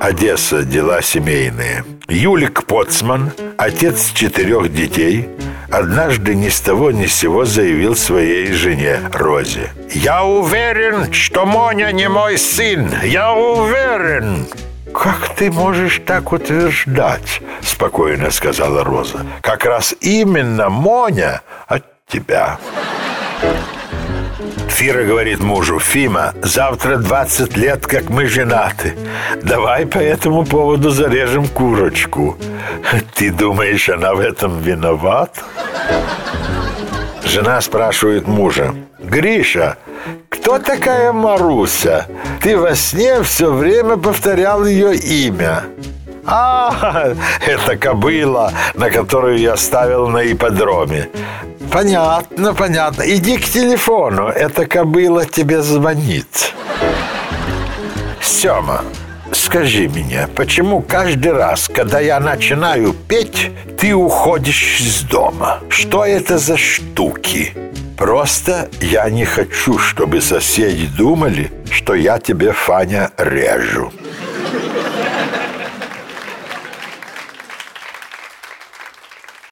Одесса. Дела семейные. Юлик Поцман, отец четырех детей, однажды ни с того ни с сего заявил своей жене Розе. «Я уверен, что Моня не мой сын! Я уверен!» «Как ты можешь так утверждать?» – спокойно сказала Роза. «Как раз именно Моня от тебя». Фира говорит мужу, Фима, завтра 20 лет, как мы женаты. Давай по этому поводу зарежем курочку. Ты думаешь, она в этом виноват? Жена спрашивает мужа, Гриша, кто такая Маруся? Ты во сне все время повторял ее имя. А, это кобыла, на которую я ставил на ипподроме. Понятно, понятно. Иди к телефону, эта кобыла тебе звонит. Сема, скажи мне, почему каждый раз, когда я начинаю петь, ты уходишь из дома? Что это за штуки? Просто я не хочу, чтобы соседи думали, что я тебе, Фаня, режу.